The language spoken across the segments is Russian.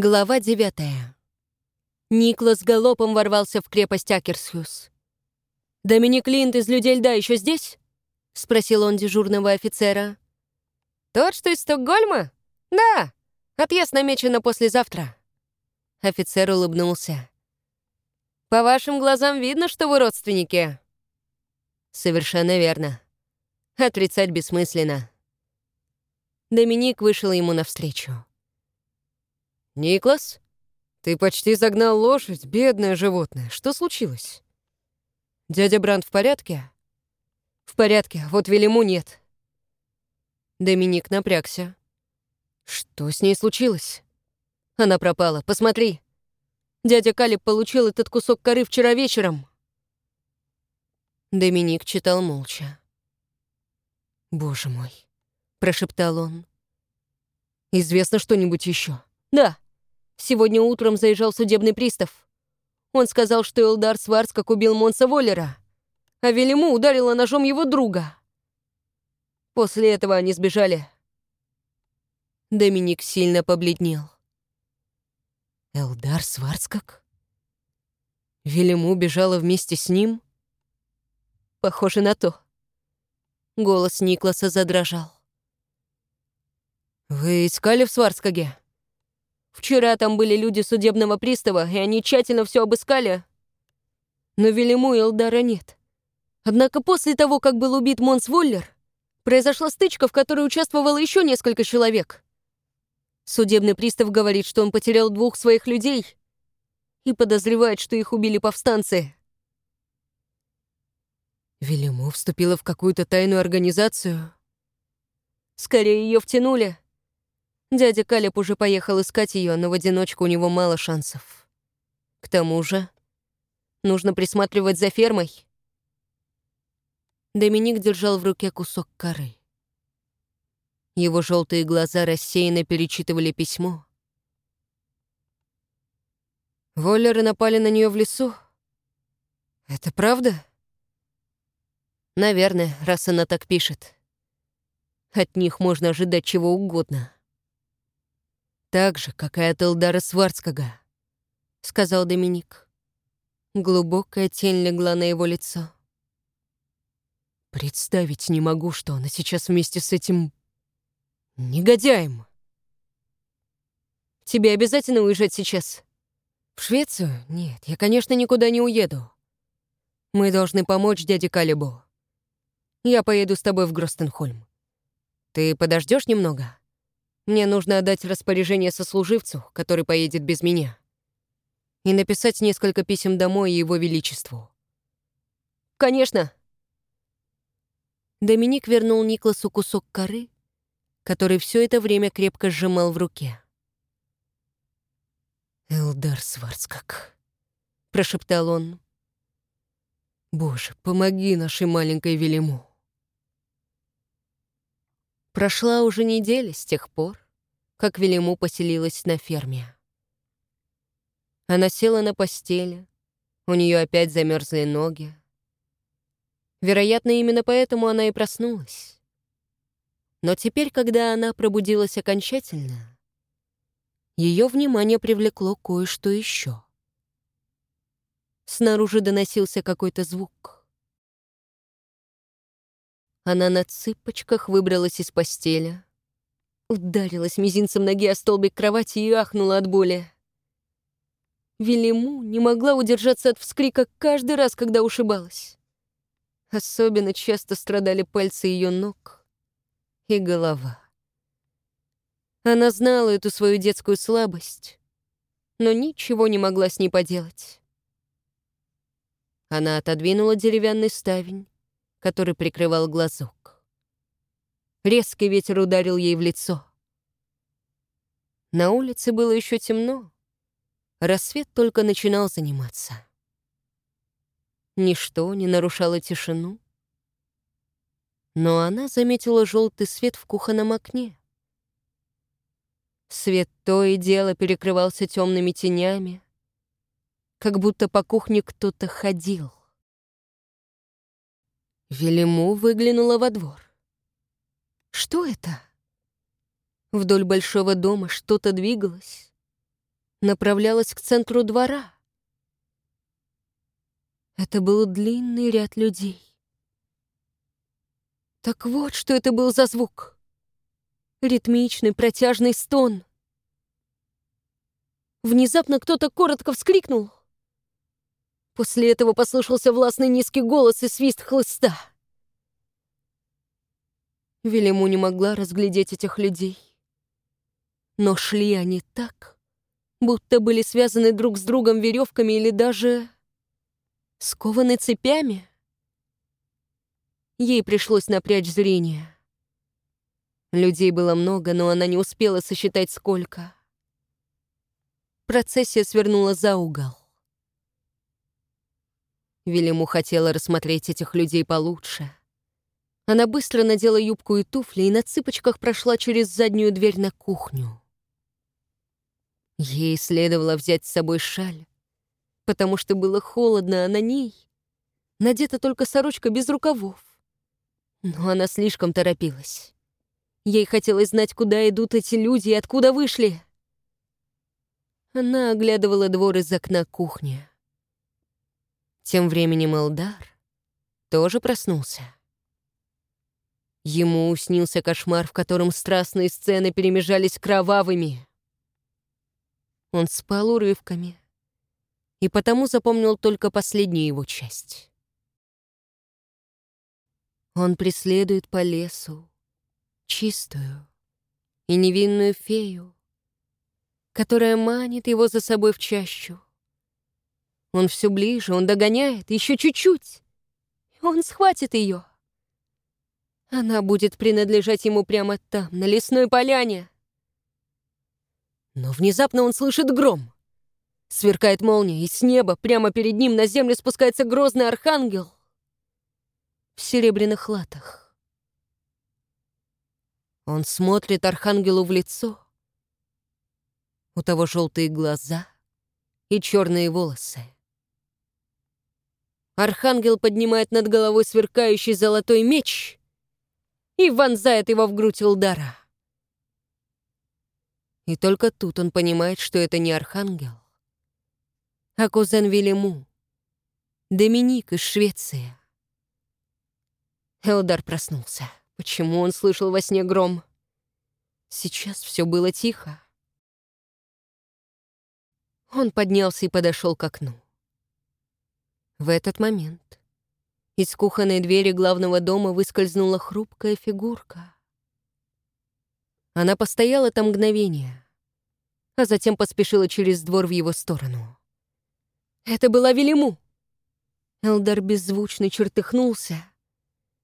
Глава девятая. Никлас галопом ворвался в крепость Акерсхюс. «Доминик Линд из «Людей льда» еще здесь?» — спросил он дежурного офицера. «Тот, что из Стокгольма? Да, отъезд намечен на послезавтра». Офицер улыбнулся. «По вашим глазам видно, что вы родственники». «Совершенно верно. Отрицать бессмысленно». Доминик вышел ему навстречу. «Никлас, ты почти загнал лошадь, бедное животное. Что случилось?» «Дядя Бранд в порядке?» «В порядке, вот Велиму нет». Доминик напрягся. «Что с ней случилось?» «Она пропала, посмотри. Дядя Калиб получил этот кусок коры вчера вечером». Доминик читал молча. «Боже мой», — прошептал он. «Известно что-нибудь еще?» «Да», Сегодня утром заезжал судебный пристав. Он сказал, что Элдар Сварцкак убил Монса Воллера, а Велиму ударила ножом его друга. После этого они сбежали. Доминик сильно побледнел. Элдар Сварцкак? Велиму бежала вместе с ним? Похоже на то. Голос Никласа задрожал. «Вы искали в Сварцкаге?» Вчера там были люди судебного пристава, и они тщательно все обыскали. Но Велиму и Элдара нет. Однако после того, как был убит Монс Воллер, произошла стычка, в которой участвовало еще несколько человек. Судебный пристав говорит, что он потерял двух своих людей и подозревает, что их убили повстанцы. Велиму вступила в какую-то тайную организацию. Скорее, ее втянули. Дядя Калеб уже поехал искать ее, но в одиночку у него мало шансов. К тому же, нужно присматривать за фермой. Доминик держал в руке кусок коры. Его желтые глаза рассеянно перечитывали письмо. Воллеры напали на нее в лесу. Это правда? Наверное, раз она так пишет. От них можно ожидать чего угодно. Так же, как и от Элдара Сварцкага», — сказал Доминик. Глубокая тень легла на его лицо. «Представить не могу, что она сейчас вместе с этим... негодяем!» «Тебе обязательно уезжать сейчас?» «В Швецию? Нет, я, конечно, никуда не уеду. Мы должны помочь дяде Калибу. Я поеду с тобой в Гростенхольм. Ты подождешь немного?» Мне нужно отдать распоряжение сослуживцу, который поедет без меня, и написать несколько писем домой Его Величеству. «Конечно!» Доминик вернул Никласу кусок коры, который все это время крепко сжимал в руке. «Элдар Сварцкак», — прошептал он. «Боже, помоги нашей маленькой Велиму». Прошла уже неделя с тех пор, как Велиму поселилась на ферме. Она села на постели, у нее опять замерзли ноги. Вероятно, именно поэтому она и проснулась. Но теперь, когда она пробудилась окончательно, ее внимание привлекло кое-что еще. Снаружи доносился какой-то звук — она на цыпочках выбралась из постели, ударилась мизинцем ноги о столбик кровати и ахнула от боли. Велиму не могла удержаться от вскрика каждый раз, когда ушибалась. Особенно часто страдали пальцы ее ног и голова. Она знала эту свою детскую слабость, но ничего не могла с ней поделать. Она отодвинула деревянный ставень, который прикрывал глазок. Резкий ветер ударил ей в лицо. На улице было еще темно. Рассвет только начинал заниматься. Ничто не нарушало тишину. Но она заметила желтый свет в кухонном окне. Свет то и дело перекрывался темными тенями, как будто по кухне кто-то ходил. Велиму выглянула во двор. Что это? Вдоль большого дома что-то двигалось. направлялась к центру двора. Это был длинный ряд людей. Так вот, что это был за звук. Ритмичный протяжный стон. Внезапно кто-то коротко вскрикнул. После этого послышался властный низкий голос и свист хлыста. Велиму не могла разглядеть этих людей. Но шли они так, будто были связаны друг с другом веревками или даже скованы цепями. Ей пришлось напрячь зрение. Людей было много, но она не успела сосчитать сколько. Процессия свернула за угол. Велиму хотела рассмотреть этих людей получше. Она быстро надела юбку и туфли и на цыпочках прошла через заднюю дверь на кухню. Ей следовало взять с собой шаль, потому что было холодно, а на ней надета только сорочка без рукавов. Но она слишком торопилась. Ей хотелось знать, куда идут эти люди и откуда вышли. Она оглядывала двор из окна кухни. Тем временем Элдар тоже проснулся. Ему снился кошмар, в котором страстные сцены перемежались кровавыми. Он спал урывками и потому запомнил только последнюю его часть. Он преследует по лесу чистую и невинную фею, которая манит его за собой в чащу. Он все ближе, он догоняет, еще чуть-чуть. Он схватит ее. Она будет принадлежать ему прямо там, на лесной поляне. Но внезапно он слышит гром. Сверкает молния, и с неба прямо перед ним на землю спускается грозный архангел в серебряных латах. Он смотрит архангелу в лицо. У того желтые глаза и черные волосы. Архангел поднимает над головой сверкающий золотой меч и вонзает его в грудь Илдара. И только тут он понимает, что это не Архангел, а кузен Велиму, Доминик из Швеции. Элдар проснулся. Почему он слышал во сне гром? Сейчас все было тихо. Он поднялся и подошел к окну. В этот момент из кухонной двери главного дома выскользнула хрупкая фигурка. Она постояла там мгновение, а затем поспешила через двор в его сторону. Это была Велиму. Элдар беззвучно чертыхнулся,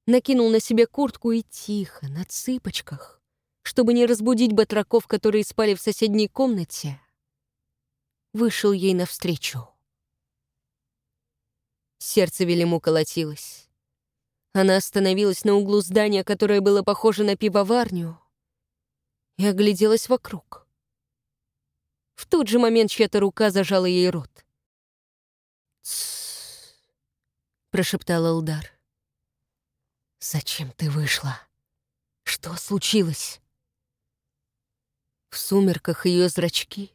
накинул на себя куртку и тихо, на цыпочках, чтобы не разбудить батраков, которые спали в соседней комнате, вышел ей навстречу. Сердце Велиму колотилось. Она остановилась на углу здания, которое было похоже на пивоварню, и огляделась вокруг. В тот же момент чья-то рука зажала ей рот. «Тссс», — прошептал Алдар. «Зачем ты вышла? Что случилось?» В сумерках ее зрачки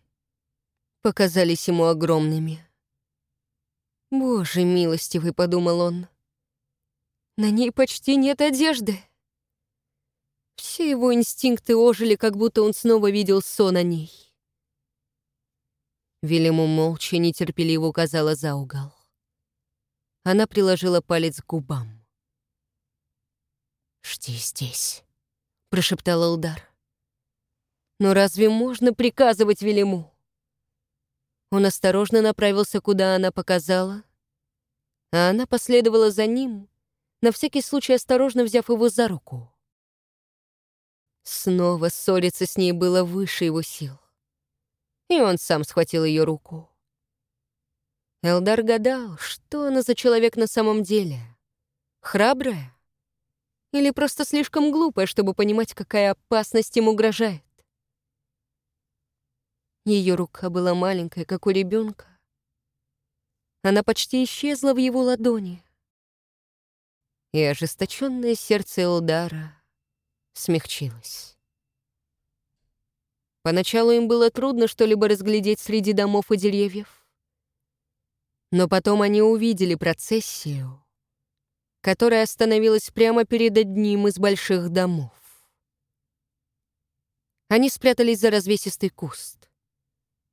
показались ему огромными. «Боже милостивый», — подумал он. «На ней почти нет одежды». Все его инстинкты ожили, как будто он снова видел сон о ней. Велиму молча нетерпеливо указала за угол. Она приложила палец к губам. «Жди здесь», — прошептал Алдар. «Но разве можно приказывать Велиму?» Он осторожно направился, куда она показала, а она последовала за ним, на всякий случай осторожно взяв его за руку. Снова ссориться с ней было выше его сил. И он сам схватил ее руку. Элдар гадал, что она за человек на самом деле. Храбрая? Или просто слишком глупая, чтобы понимать, какая опасность ему угрожает? Ее рука была маленькая, как у ребенка. Она почти исчезла в его ладони. И ожесточенное сердце Элдара смягчилось. Поначалу им было трудно что-либо разглядеть среди домов и деревьев. Но потом они увидели процессию, которая остановилась прямо перед одним из больших домов. Они спрятались за развесистый куст.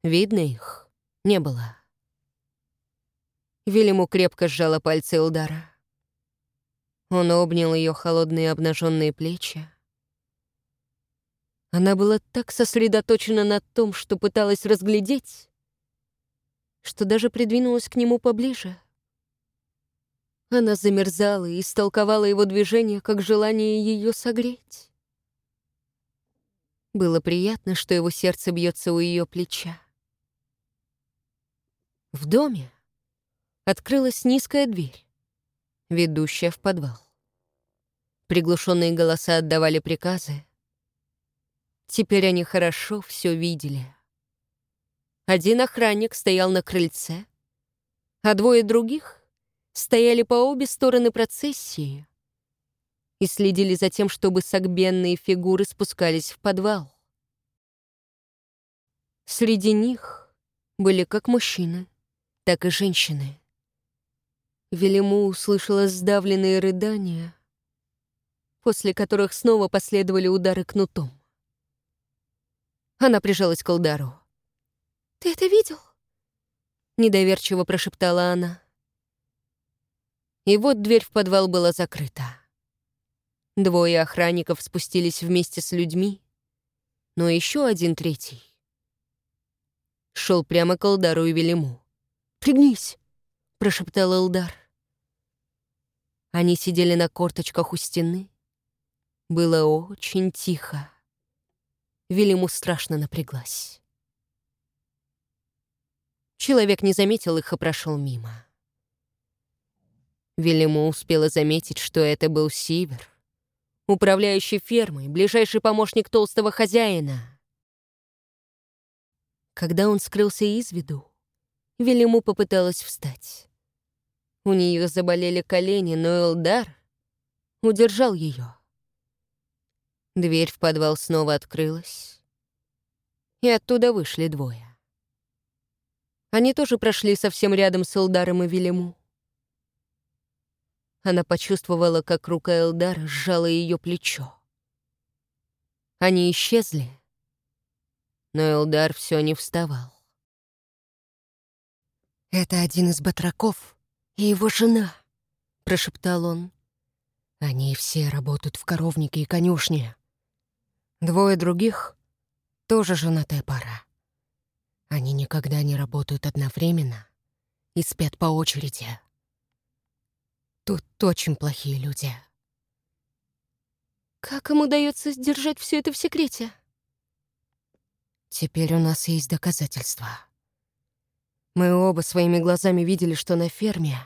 Видно их не было. Вильяму крепко сжала пальцы Элдара. Он обнял ее холодные обнаженные плечи. Она была так сосредоточена на том, что пыталась разглядеть, что даже придвинулась к нему поближе. Она замерзала и истолковала его движение как желание ее согреть. Было приятно, что его сердце бьется у ее плеча. В доме открылась низкая дверь, ведущая в подвал. Приглушенные голоса отдавали приказы. Теперь они хорошо все видели. Один охранник стоял на крыльце, а двое других стояли по обе стороны процессии и следили за тем, чтобы согбенные фигуры спускались в подвал. Среди них были как мужчины, так и женщины. Велиму услышала сдавленные рыдания, после которых снова последовали удары кнутом. Она прижалась к Алдару. «Ты это видел?» Недоверчиво прошептала она. И вот дверь в подвал была закрыта. Двое охранников спустились вместе с людьми, но еще один третий шел прямо к Алдару и Велиму. «Пригнись!» — прошептал Элдар. Они сидели на корточках у стены. Было очень тихо. Велиму страшно напряглась. Человек не заметил их и прошел мимо. Велиму успела заметить, что это был Сивер, управляющий фермой, ближайший помощник толстого хозяина. Когда он скрылся из виду, Велиму попыталась встать. У нее заболели колени, но Элдар удержал ее. Дверь в подвал снова открылась, и оттуда вышли двое. Они тоже прошли совсем рядом с Элдаром и Велиму. Она почувствовала, как рука Элдара сжала ее плечо. Они исчезли, но Элдар все не вставал. «Это один из батраков и его жена», — прошептал он. «Они все работают в коровнике и конюшне. Двое других — тоже женатая пара. Они никогда не работают одновременно и спят по очереди. Тут очень плохие люди». «Как им удается сдержать все это в секрете?» «Теперь у нас есть доказательства». Мы оба своими глазами видели, что на ферме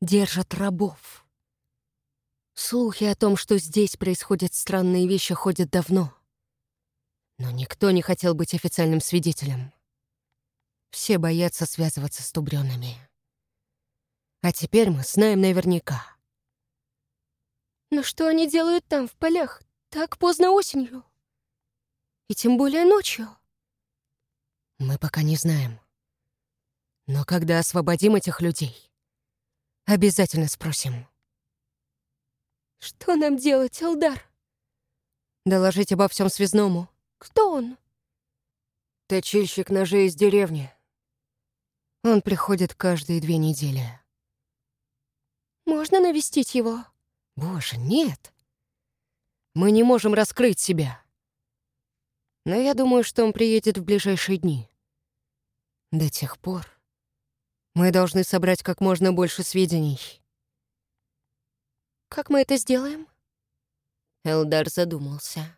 держат рабов. Слухи о том, что здесь происходят странные вещи, ходят давно. Но никто не хотел быть официальным свидетелем. Все боятся связываться с тубрёнами. А теперь мы знаем наверняка. Но что они делают там, в полях, так поздно осенью? И тем более ночью? Мы пока не знаем. Но когда освободим этих людей, обязательно спросим. Что нам делать, Алдар? Доложить обо всем связному. Кто он? Точильщик ножей из деревни. Он приходит каждые две недели. Можно навестить его? Боже, нет. Мы не можем раскрыть себя. Но я думаю, что он приедет в ближайшие дни. До тех пор мы должны собрать как можно больше сведений. Как мы это сделаем? Элдар задумался.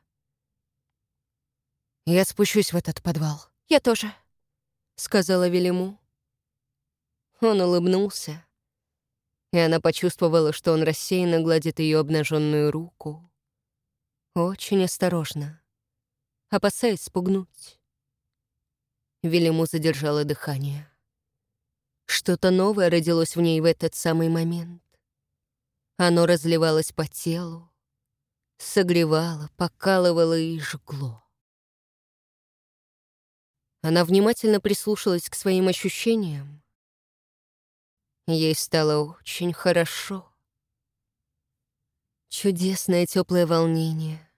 Я спущусь в этот подвал. Я тоже, сказала Велиму. Он улыбнулся, и она почувствовала, что он рассеянно гладит ее обнаженную руку. Очень осторожно, опасаясь спугнуть. Велиму задержала дыхание. Что-то новое родилось в ней в этот самый момент. Оно разливалось по телу, согревало, покалывало и жгло. Она внимательно прислушалась к своим ощущениям. Ей стало очень хорошо. Чудесное теплое волнение,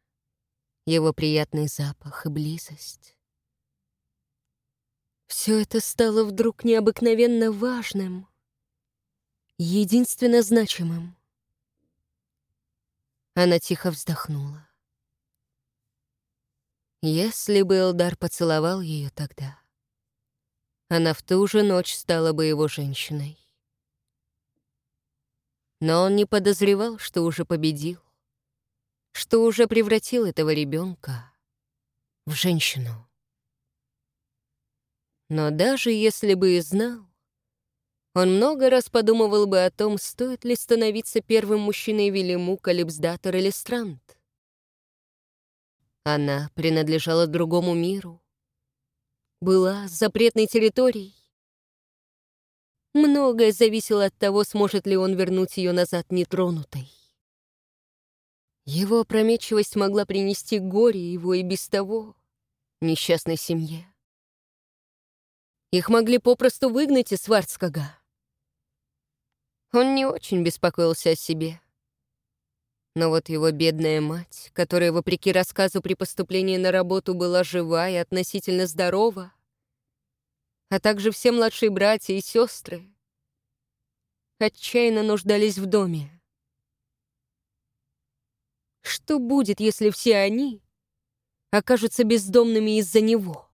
его приятный запах и близость. Все это стало вдруг необыкновенно важным, единственно значимым. Она тихо вздохнула. Если бы Элдар поцеловал ее тогда, она в ту же ночь стала бы его женщиной. Но он не подозревал, что уже победил, что уже превратил этого ребенка в женщину. Но даже если бы и знал, он много раз подумывал бы о том, стоит ли становиться первым мужчиной Велиму, Калипсдатор или Странт. Она принадлежала другому миру, была запретной территорией. Многое зависело от того, сможет ли он вернуть ее назад нетронутой. Его опрометчивость могла принести горе его и без того несчастной семье. Их могли попросту выгнать из Сварцкага. Он не очень беспокоился о себе. Но вот его бедная мать, которая, вопреки рассказу при поступлении на работу, была жива и относительно здорова, а также все младшие братья и сестры, отчаянно нуждались в доме. Что будет, если все они окажутся бездомными из-за него?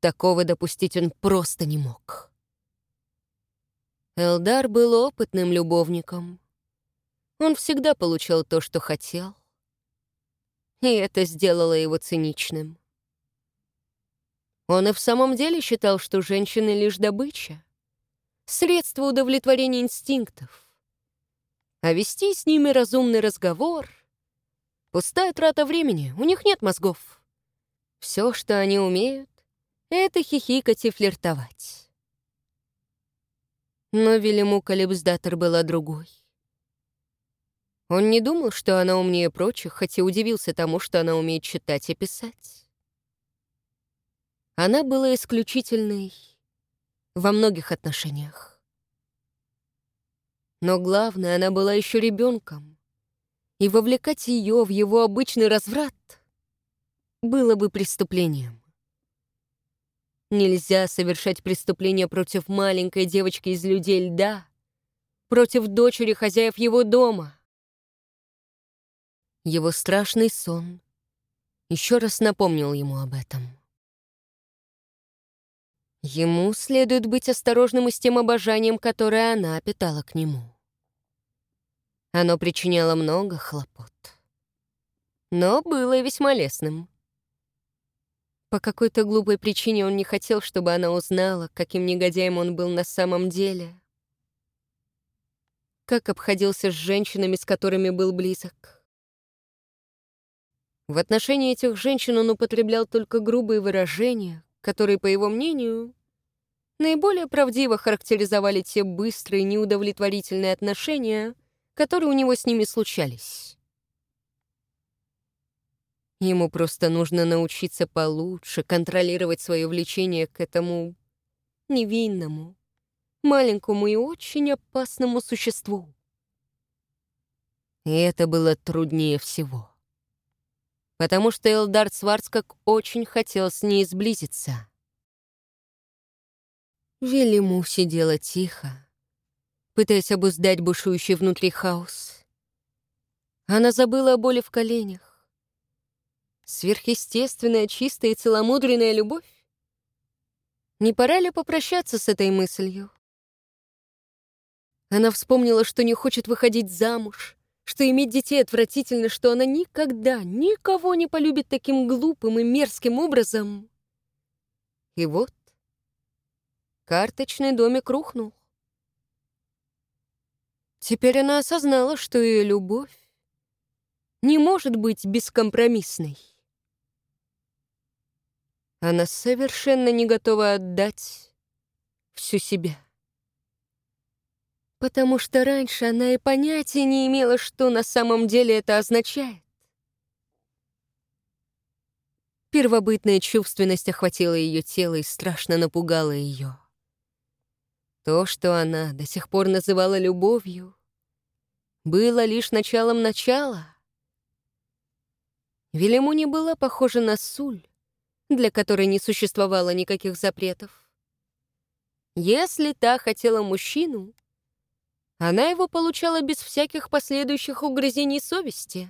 Такого допустить он просто не мог. Элдар был опытным любовником. Он всегда получал то, что хотел. И это сделало его циничным. Он и в самом деле считал, что женщины — лишь добыча, средство удовлетворения инстинктов. А вести с ними разумный разговор — пустая трата времени, у них нет мозгов. Все, что они умеют, — это хихикать и флиртовать. Но Велиму Калибсдатор была другой. Он не думал, что она умнее прочих, хотя удивился тому, что она умеет читать и писать. Она была исключительной во многих отношениях. Но главное, она была еще ребенком, и вовлекать ее в его обычный разврат было бы преступлением. Нельзя совершать преступление против маленькой девочки из людей льда, против дочери хозяев его дома — его страшный сон еще раз напомнил ему об этом. Ему следует быть осторожным и с тем обожанием, которое она питала к нему. Оно причиняло много хлопот. Но было весьма лестным. По какой-то глупой причине он не хотел, чтобы она узнала, каким негодяем он был на самом деле. Как обходился с женщинами, с которыми был близок. В отношении этих женщин он употреблял только грубые выражения, которые, по его мнению, наиболее правдиво характеризовали те быстрые, неудовлетворительные отношения, которые у него с ними случались. Ему просто нужно научиться получше контролировать свое влечение к этому невинному, маленькому и очень опасному существу. И это было труднее всего потому что Элдар Сварцкак очень хотел с ней сблизиться. Велиму сидела тихо, пытаясь обуздать бушующий внутри хаос. Она забыла о боли в коленях. Сверхъестественная, чистая и целомудренная любовь? Не пора ли попрощаться с этой мыслью? Она вспомнила, что не хочет выходить замуж, что иметь детей отвратительно, что она никогда никого не полюбит таким глупым и мерзким образом. И вот карточный домик рухнул. Теперь она осознала, что ее любовь не может быть бескомпромиссной. Она совершенно не готова отдать всю себя потому что раньше она и понятия не имела, что на самом деле это означает. Первобытная чувственность охватила ее тело и страшно напугала ее. То, что она до сих пор называла любовью, было лишь началом начала. Велиму не была похожа на Суль, для которой не существовало никаких запретов. Если та хотела мужчину, она его получала без всяких последующих угрызений совести.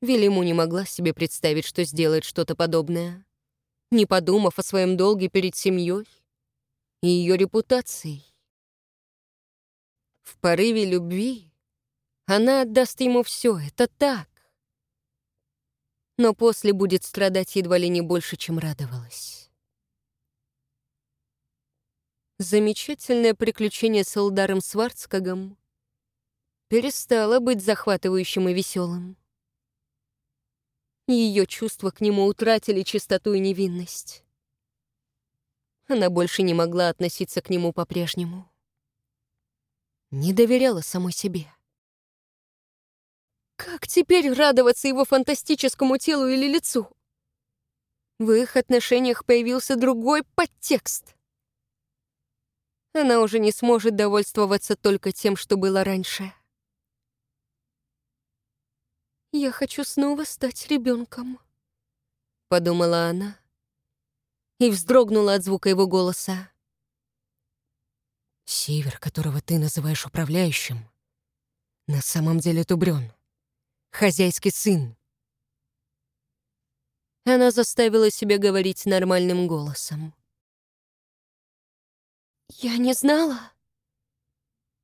Велиму не могла себе представить, что сделает что-то подобное, не подумав о своем долге перед семьей и ее репутацией. В порыве любви она отдаст ему все, это так. Но после будет страдать едва ли не больше, чем радовалась. Замечательное приключение с Элдаром Сварцкагом перестало быть захватывающим и веселым. Ее чувства к нему утратили чистоту и невинность. Она больше не могла относиться к нему по-прежнему. Не доверяла самой себе. Как теперь радоваться его фантастическому телу или лицу? В их отношениях появился другой подтекст. Она уже не сможет довольствоваться только тем, что было раньше. «Я хочу снова стать ребенком», — подумала она и вздрогнула от звука его голоса. «Север, которого ты называешь управляющим, на самом деле Тубрён, хозяйский сын». Она заставила себя говорить нормальным голосом. «Я не знала».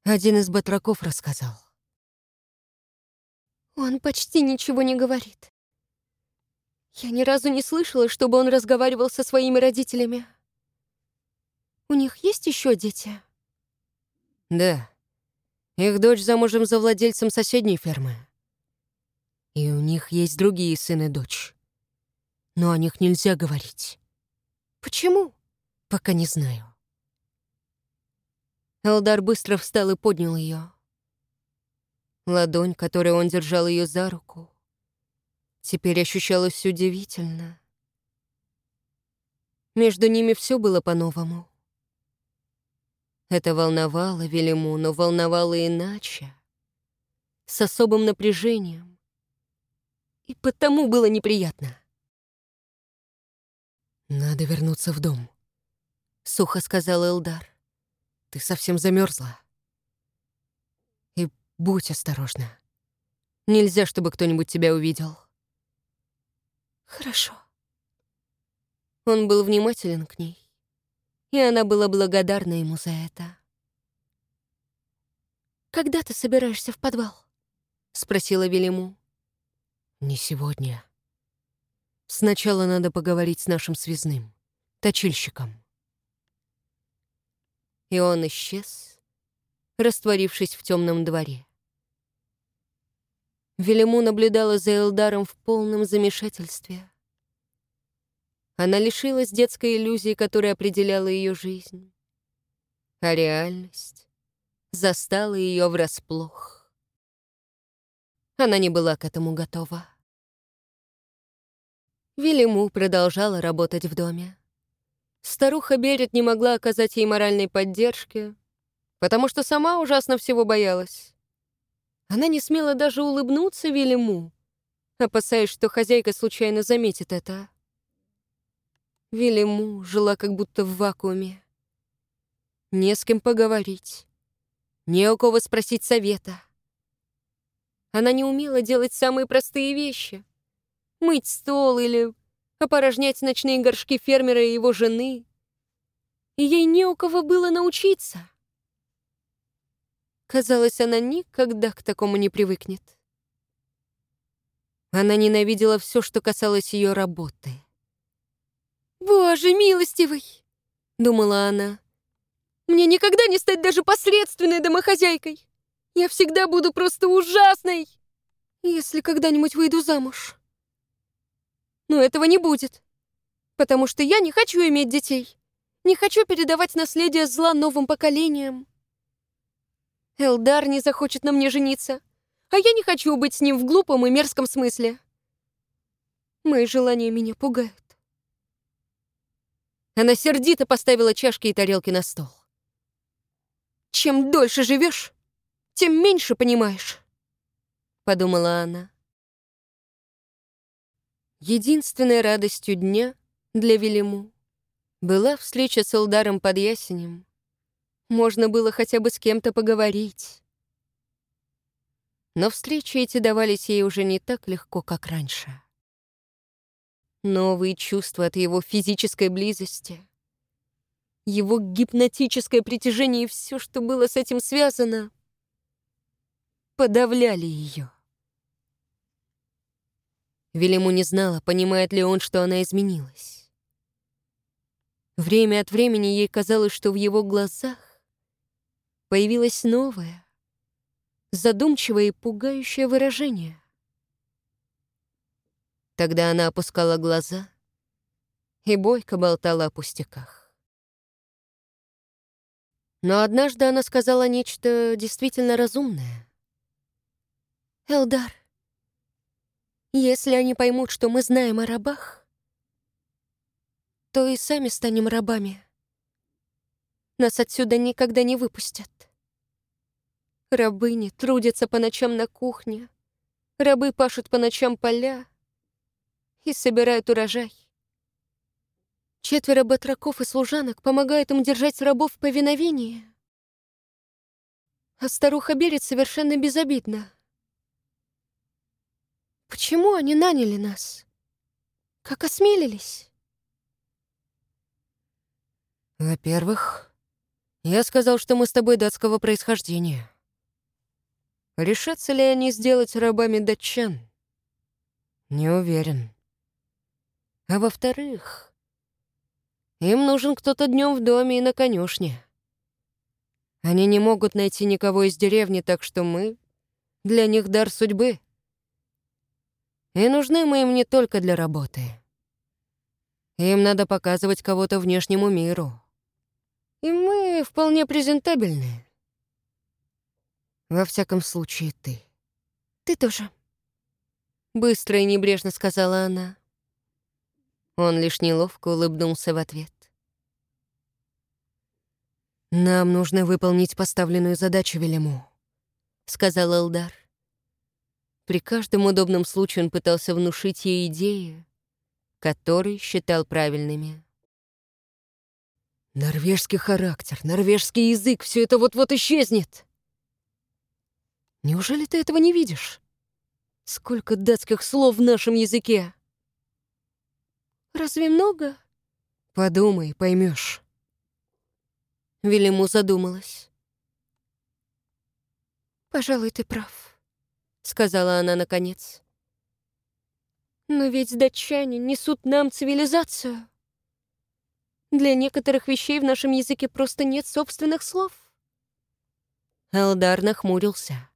Один из батраков рассказал. Он почти ничего не говорит. Я ни разу не слышала, чтобы он разговаривал со своими родителями. У них есть еще дети? Да. Их дочь замужем за владельцем соседней фермы. И у них есть другие сын и дочь. Но о них нельзя говорить. Почему? Пока не знаю. Элдар быстро встал и поднял ее. Ладонь, которой он держал ее за руку, теперь ощущалась удивительно. Между ними все было по-новому. Это волновало Велиму, но волновало иначе, с особым напряжением. И потому было неприятно. «Надо вернуться в дом», — сухо сказал Элдар. «Ты совсем замерзла. Будь осторожна. Нельзя, чтобы кто-нибудь тебя увидел. Хорошо. Он был внимателен к ней, и она была благодарна ему за это. «Когда ты собираешься в подвал?» — спросила Велиму. «Не сегодня. Сначала надо поговорить с нашим связным, точильщиком». И он исчез, растворившись в темном дворе. Велиму наблюдала за Элдаром в полном замешательстве. Она лишилась детской иллюзии, которая определяла ее жизнь. А реальность застала ее врасплох. Она не была к этому готова. Велиму продолжала работать в доме. Старуха Берет не могла оказать ей моральной поддержки, потому что сама ужасно всего боялась. Она не смела даже улыбнуться Велиму, опасаясь, что хозяйка случайно заметит это. Велиму жила как будто в вакууме. Не с кем поговорить, не у кого спросить совета. Она не умела делать самые простые вещи. Мыть стол или опорожнять ночные горшки фермера и его жены. И ей не у кого было научиться. Казалось, она никогда к такому не привыкнет. Она ненавидела все, что касалось ее работы. «Боже, милостивый!» — думала она. «Мне никогда не стать даже посредственной домохозяйкой! Я всегда буду просто ужасной, если когда-нибудь выйду замуж. Но этого не будет, потому что я не хочу иметь детей, не хочу передавать наследие зла новым поколениям. Элдар не захочет на мне жениться, а я не хочу быть с ним в глупом и мерзком смысле. Мои желания меня пугают. Она сердито поставила чашки и тарелки на стол. «Чем дольше живешь, тем меньше понимаешь», — подумала она. Единственной радостью дня для Велиму была встреча с Элдаром под ясенем. Можно было хотя бы с кем-то поговорить. Но встречи эти давались ей уже не так легко, как раньше. Новые чувства от его физической близости, его гипнотическое притяжение и все, что было с этим связано, подавляли ее. Велиму не знала, понимает ли он, что она изменилась. Время от времени ей казалось, что в его глазах появилось новое, задумчивое и пугающее выражение. Тогда она опускала глаза и бойко болтала о пустяках. Но однажды она сказала нечто действительно разумное. «Элдар, если они поймут, что мы знаем о рабах, то и сами станем рабами. Нас отсюда никогда не выпустят. Рабыни трудятся по ночам на кухне, рабы пашут по ночам поля, и собирают урожай. Четверо батраков и служанок помогают им держать рабов в повиновении. А старуха Берет совершенно безобидна. Почему они наняли нас? Как осмелились? Во-первых, я сказал, что мы с тобой датского происхождения. Решатся ли они сделать рабами датчан? Не уверен. А во-вторых, им нужен кто-то днем в доме и на конюшне. Они не могут найти никого из деревни, так что мы для них дар судьбы. И нужны мы им не только для работы. Им надо показывать кого-то внешнему миру. И мы вполне презентабельны. Во всяком случае, ты. Ты тоже. Быстро и небрежно сказала она. Он лишь неловко улыбнулся в ответ. «Нам нужно выполнить поставленную задачу Велиму», — сказал Элдар. При каждом удобном случае он пытался внушить ей идеи, которые считал правильными. «Норвежский характер, норвежский язык — все это вот-вот исчезнет!» «Неужели ты этого не видишь? Сколько датских слов в нашем языке!» Разве много? Подумай, поймешь. Велиму задумалась. «Пожалуй, ты прав», — сказала она наконец. «Но ведь датчане несут нам цивилизацию. Для некоторых вещей в нашем языке просто нет собственных слов». Элдар нахмурился.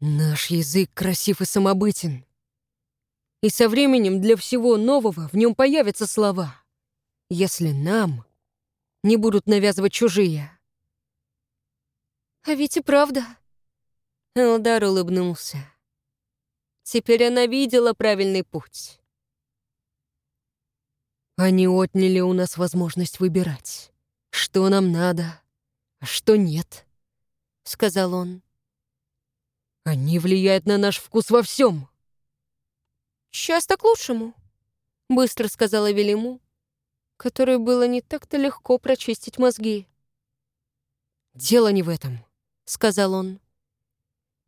«Наш язык красив и самобытен и со временем для всего нового в нем появятся слова, если нам не будут навязывать чужие. А ведь и правда. Элдар улыбнулся. Теперь она видела правильный путь. Они отняли у нас возможность выбирать, что нам надо, а что нет, — сказал он. Они влияют на наш вкус во всем. «Часто к лучшему», — быстро сказала Велиму, которой было не так-то легко прочистить мозги. «Дело не в этом», — сказал он.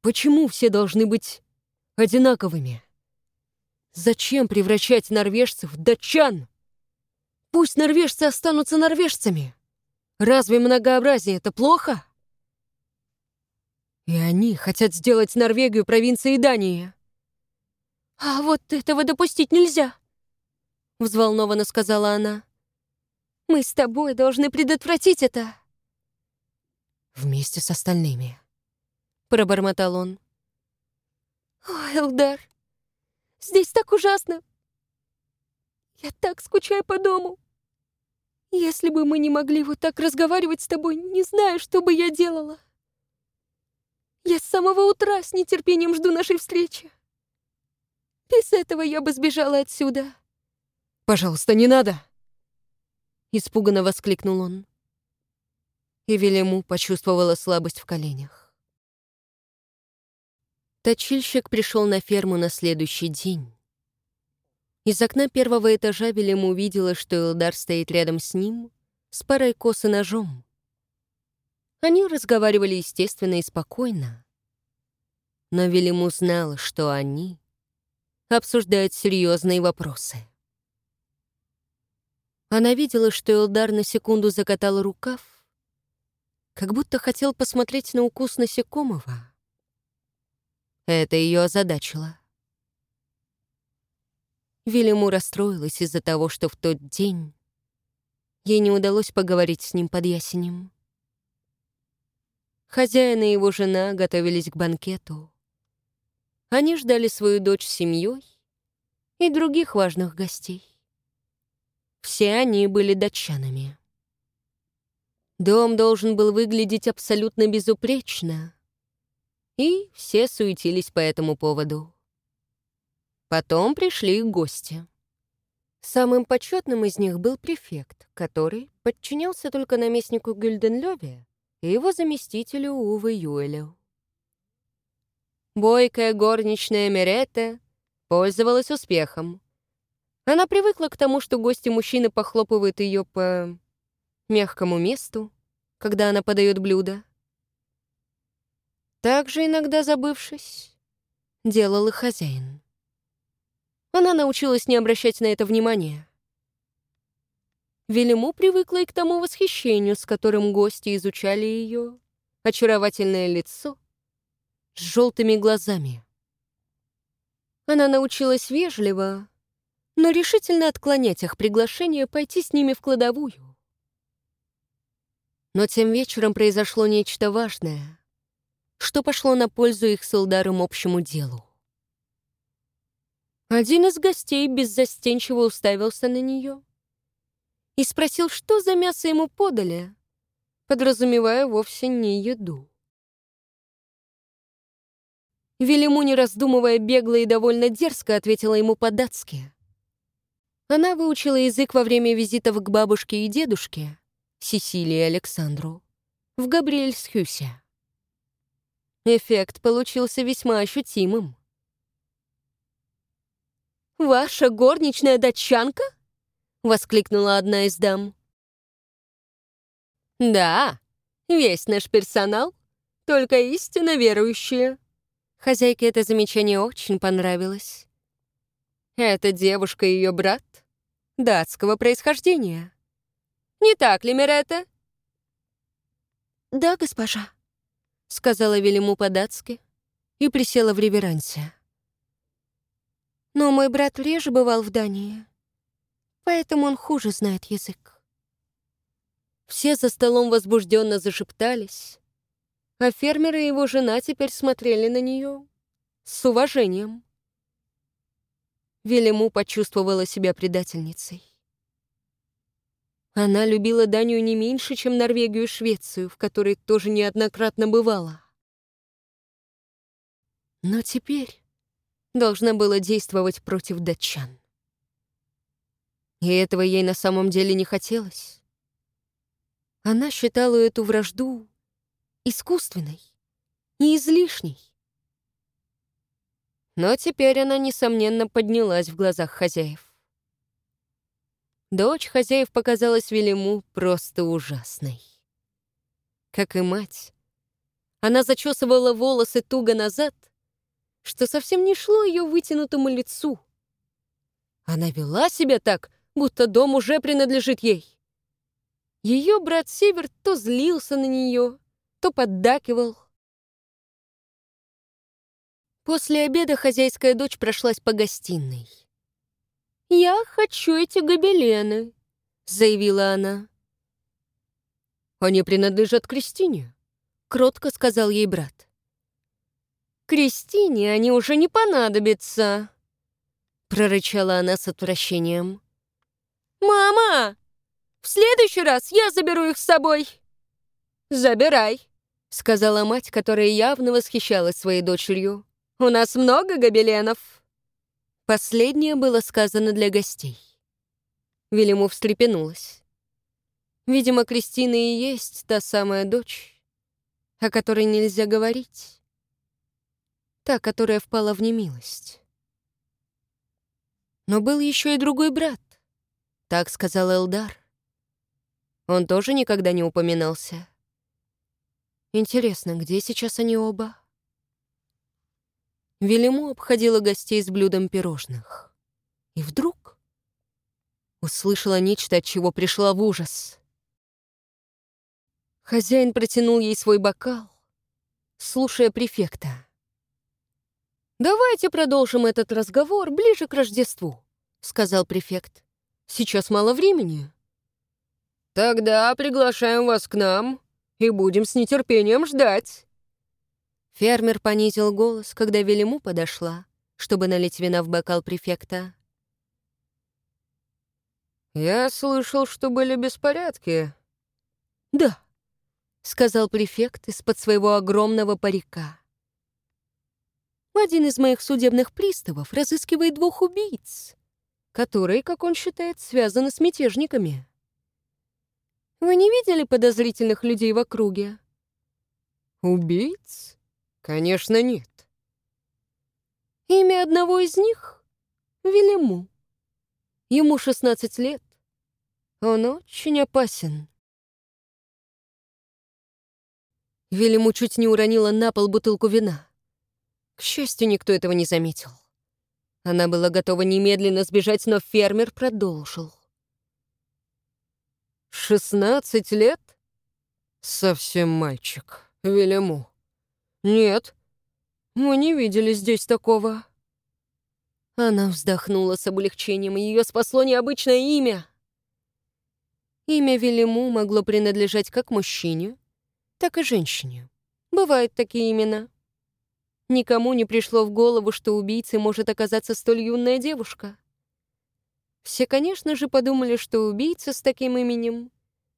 «Почему все должны быть одинаковыми? Зачем превращать норвежцев в датчан? Пусть норвежцы останутся норвежцами. Разве многообразие — это плохо?» И они хотят сделать Норвегию провинцией Дании. «А вот этого допустить нельзя!» Взволнованно сказала она. «Мы с тобой должны предотвратить это!» «Вместе с остальными», — пробормотал он. «О, Элдар, здесь так ужасно! Я так скучаю по дому! Если бы мы не могли вот так разговаривать с тобой, не знаю, что бы я делала. Я с самого утра с нетерпением жду нашей встречи. Без этого я бы сбежала отсюда. Пожалуйста, не надо!» Испуганно воскликнул он. И Велиму почувствовала слабость в коленях. Точильщик пришел на ферму на следующий день. Из окна первого этажа Велиму увидела, что Элдар стоит рядом с ним с парой кос и ножом. Они разговаривали естественно и спокойно. Но Велиму знал, что они обсуждают серьезные вопросы. Она видела, что Элдар на секунду закатал рукав, как будто хотел посмотреть на укус насекомого. Это ее озадачило. Вильяму расстроилась из-за того, что в тот день ей не удалось поговорить с ним под ясенем. Хозяин и его жена готовились к банкету. Они ждали свою дочь с семьей и других важных гостей. Все они были датчанами. Дом должен был выглядеть абсолютно безупречно, и все суетились по этому поводу. Потом пришли гости. Самым почетным из них был префект, который подчинялся только наместнику Гюльденлёве и его заместителю Увы Юэлю. Бойкая горничная Меретта пользовалась успехом. Она привыкла к тому, что гости-мужчины похлопывают ее по мягкому месту, когда она подает блюдо. Также иногда забывшись, делал и хозяин. Она научилась не обращать на это внимания. Велиму привыкла и к тому восхищению, с которым гости изучали ее очаровательное лицо с желтыми глазами. Она научилась вежливо, но решительно отклонять их приглашение пойти с ними в кладовую. Но тем вечером произошло нечто важное, что пошло на пользу их с общему делу. Один из гостей беззастенчиво уставился на нее и спросил, что за мясо ему подали, подразумевая вовсе не еду. Велиму, не раздумывая, бегло и довольно дерзко ответила ему по-датски. Она выучила язык во время визитов к бабушке и дедушке, Сесилии и Александру, в Габриэльсхюсе. Эффект получился весьма ощутимым. «Ваша горничная датчанка?» — воскликнула одна из дам. «Да, весь наш персонал, только истинно верующие». Хозяйке это замечание очень понравилось. Эта девушка и ее брат датского происхождения. Не так ли, Мирета? «Да, госпожа», — сказала Велиму по-датски и присела в реверансе. «Но мой брат реже бывал в Дании, поэтому он хуже знает язык». Все за столом возбужденно зашептались, а фермер и его жена теперь смотрели на нее с уважением. Велиму почувствовала себя предательницей. Она любила Данию не меньше, чем Норвегию и Швецию, в которой тоже неоднократно бывала. Но теперь должна была действовать против датчан. И этого ей на самом деле не хотелось. Она считала эту вражду искусственной и излишней. Но теперь она, несомненно, поднялась в глазах хозяев. Дочь хозяев показалась Велиму просто ужасной. Как и мать, она зачесывала волосы туго назад, что совсем не шло ее вытянутому лицу. Она вела себя так, будто дом уже принадлежит ей. Ее брат Север то злился на нее, то поддакивал, После обеда хозяйская дочь прошлась по гостиной. «Я хочу эти гобелены», — заявила она. «Они принадлежат Кристине», — кротко сказал ей брат. «Кристине они уже не понадобятся», — прорычала она с отвращением. «Мама! В следующий раз я заберу их с собой!» «Забирай», — сказала мать, которая явно восхищалась своей дочерью. У нас много гобеленов». Последнее было сказано для гостей. Велиму встрепенулась. Видимо, Кристина и есть та самая дочь, о которой нельзя говорить. Та, которая впала в немилость. Но был еще и другой брат. Так сказал Элдар. Он тоже никогда не упоминался. Интересно, где сейчас они оба? Велиму обходила гостей с блюдом пирожных. И вдруг услышала нечто, от чего пришла в ужас. Хозяин протянул ей свой бокал, слушая префекта. «Давайте продолжим этот разговор ближе к Рождеству», — сказал префект. «Сейчас мало времени». «Тогда приглашаем вас к нам и будем с нетерпением ждать». Фермер понизил голос, когда Велиму подошла, чтобы налить вина в бокал префекта. «Я слышал, что были беспорядки». «Да», — сказал префект из-под своего огромного парика. Один из моих судебных приставов разыскивает двух убийц, которые, как он считает, связаны с мятежниками. Вы не видели подозрительных людей в округе? Убийц? Конечно, нет. Имя одного из них — Велиму. Ему 16 лет. Он очень опасен. Велиму чуть не уронила на пол бутылку вина. К счастью, никто этого не заметил. Она была готова немедленно сбежать, но фермер продолжил. «Шестнадцать лет? Совсем мальчик, Велиму. Нет, мы не видели здесь такого». Она вздохнула с облегчением, и ее спасло необычное имя. Имя Велиму могло принадлежать как мужчине, так и женщине. Бывают такие имена. Никому не пришло в голову, что убийцей может оказаться столь юная девушка. Все, конечно же, подумали, что убийца с таким именем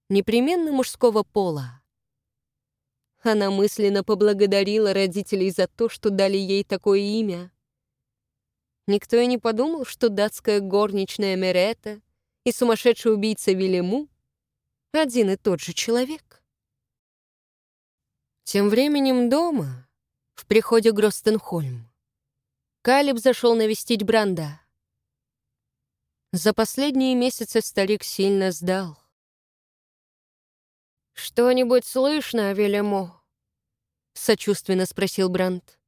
непременно мужского пола. Она мысленно поблагодарила родителей за то, что дали ей такое имя. Никто и не подумал, что датская горничная Мерета и сумасшедший убийца Вильяму один и тот же человек. Тем временем дома в приходе Гростенхольм. Калиб зашел навестить Бранда. За последние месяцы старик сильно сдал. «Что-нибудь слышно, Велему?» — сочувственно спросил Бранд.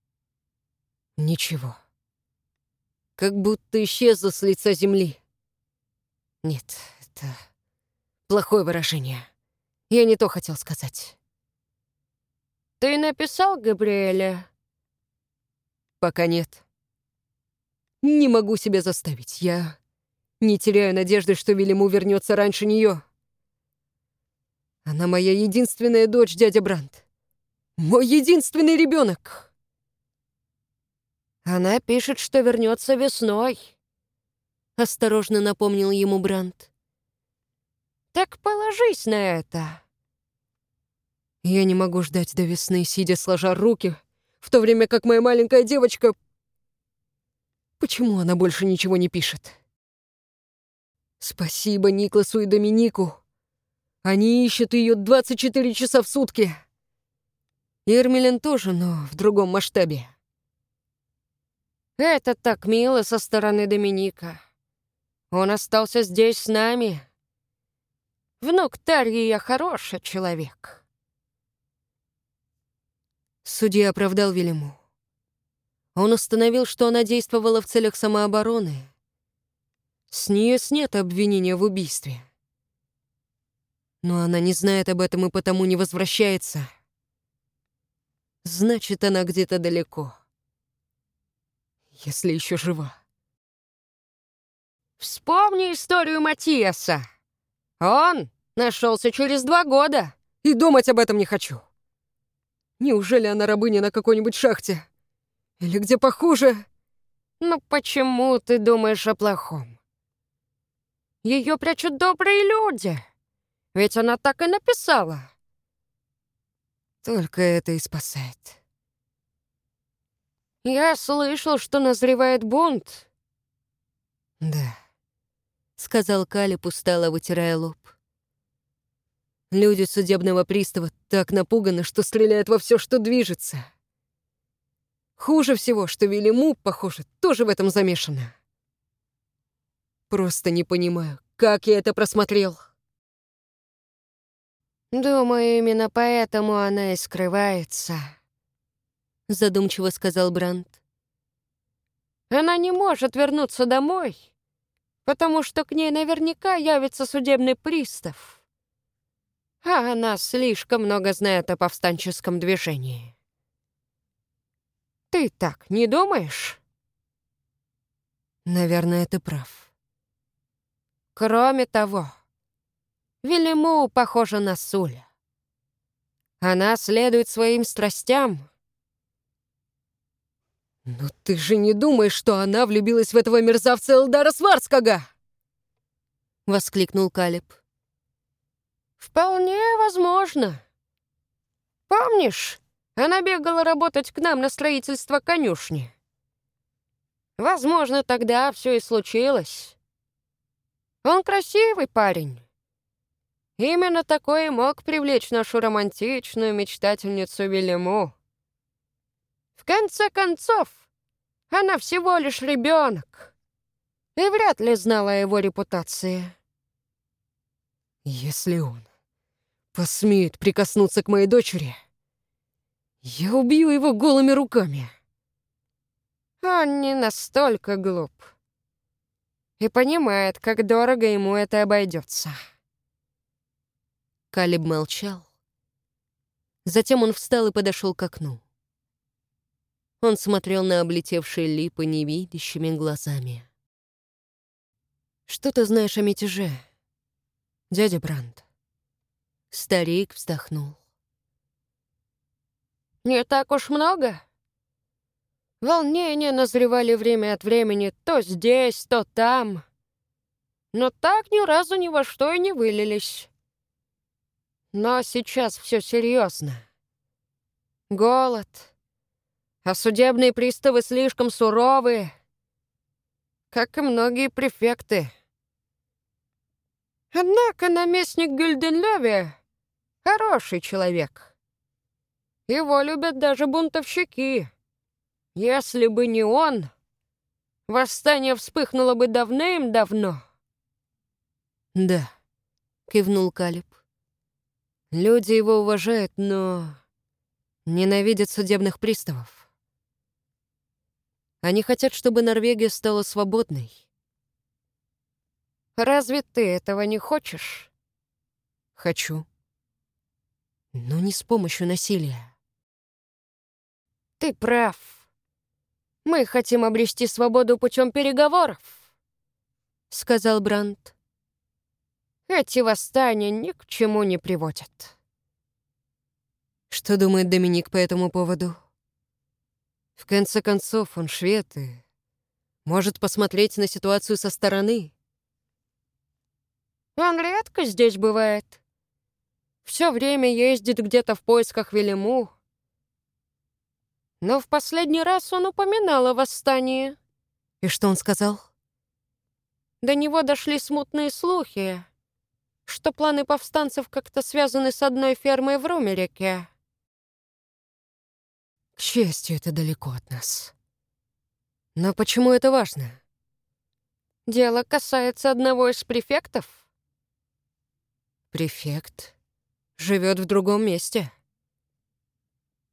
«Ничего. Как будто исчезла с лица земли. Нет, это плохое выражение. Я не то хотел сказать». «Ты написал Габриэля?» «Пока нет. Не могу себя заставить. Я не теряю надежды, что Велиму вернется раньше нее. Она моя единственная дочь, дядя Бранд. Мой единственный ребенок. Она пишет, что вернется весной. Осторожно напомнил ему Бранд. Так положись на это. Я не могу ждать до весны, сидя сложа руки, в то время как моя маленькая девочка... Почему она больше ничего не пишет? Спасибо Никласу и Доминику. Они ищут ее 24 часа в сутки. Ермелин тоже, но в другом масштабе. Это так мило со стороны Доминика. Он остался здесь с нами. Внук Тарья хороший человек. Судья оправдал Велиму. Он установил, что она действовала в целях самообороны. С нее снято обвинение в убийстве. Но она не знает об этом и потому не возвращается. Значит, она где-то далеко. Если еще жива. Вспомни историю Матиаса. Он нашелся через два года. И думать об этом не хочу. Неужели она рабыня на какой-нибудь шахте? Или где похуже? Ну почему ты думаешь о плохом? Ее прячут добрые люди. Ведь она так и написала. Только это и спасает. Я слышал, что назревает бунт. «Да», — сказал Калиб, устало вытирая лоб. «Люди судебного пристава так напуганы, что стреляют во все, что движется. Хуже всего, что Велиму, похоже, тоже в этом замешана. Просто не понимаю, как я это просмотрел». «Думаю, именно поэтому она и скрывается», — задумчиво сказал Брандт. «Она не может вернуться домой, потому что к ней наверняка явится судебный пристав. А она слишком много знает о повстанческом движении. Ты так не думаешь?» «Наверное, ты прав». «Кроме того...» Велиму похожа на Суля. Она следует своим страстям. «Но ты же не думаешь, что она влюбилась в этого мерзавца Элдара Сварского?» — воскликнул Калиб. «Вполне возможно. Помнишь, она бегала работать к нам на строительство конюшни? Возможно, тогда все и случилось. Он красивый парень. Именно такой мог привлечь нашу романтичную мечтательницу Велиму. В конце концов, она всего лишь ребенок и вряд ли знала о его репутации. Если он посмеет прикоснуться к моей дочери, я убью его голыми руками. Он не настолько глуп и понимает, как дорого ему это обойдется. Калиб молчал. Затем он встал и подошел к окну. Он смотрел на облетевшие липы невидящими глазами. «Что ты знаешь о мятеже, дядя Бранд?» Старик вздохнул. «Не так уж много. Волнения назревали время от времени то здесь, то там, но так ни разу ни во что и не вылились. Но сейчас все серьезно. Голод. А судебные приставы слишком суровые, как и многие префекты. Однако наместник Гюльденлёве — хороший человек. Его любят даже бунтовщики. Если бы не он, восстание вспыхнуло бы давным-давно. «Да», — кивнул Калиб. Люди его уважают, но ненавидят судебных приставов. Они хотят, чтобы Норвегия стала свободной. Разве ты этого не хочешь? Хочу. Но не с помощью насилия. Ты прав. Мы хотим обрести свободу путем переговоров, сказал Брандт. Эти восстания ни к чему не приводят. Что думает Доминик по этому поводу? В конце концов, он швед и может посмотреть на ситуацию со стороны. Он редко здесь бывает. Все время ездит где-то в поисках Велиму. Но в последний раз он упоминал о восстании. И что он сказал? До него дошли смутные слухи что планы повстанцев как-то связаны с одной фермой в Румерике. К счастью, это далеко от нас. Но почему это важно? Дело касается одного из префектов. Префект живет в другом месте.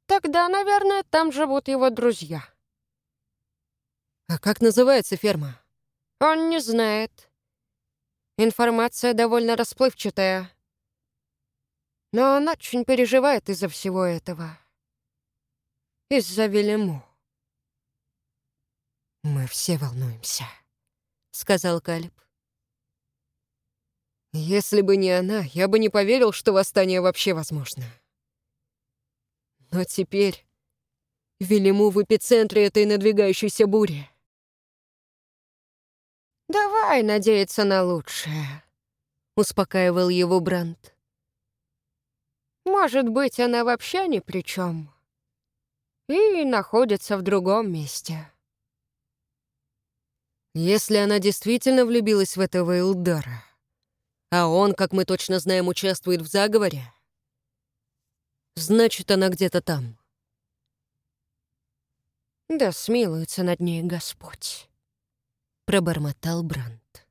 Тогда, наверное, там живут его друзья. А как называется ферма? Он не знает. Информация довольно расплывчатая. Но он очень переживает из-за всего этого. Из-за Велиму. «Мы все волнуемся», — сказал Калиб. «Если бы не она, я бы не поверил, что восстание вообще возможно. Но теперь Велиму в эпицентре этой надвигающейся бури. «Давай надеяться на лучшее», — успокаивал его Бранд. «Может быть, она вообще ни при чем и находится в другом месте». Если она действительно влюбилась в этого Илдара, а он, как мы точно знаем, участвует в заговоре, значит, она где-то там. «Да смилуется над ней Господь», — пробормотал Брандт.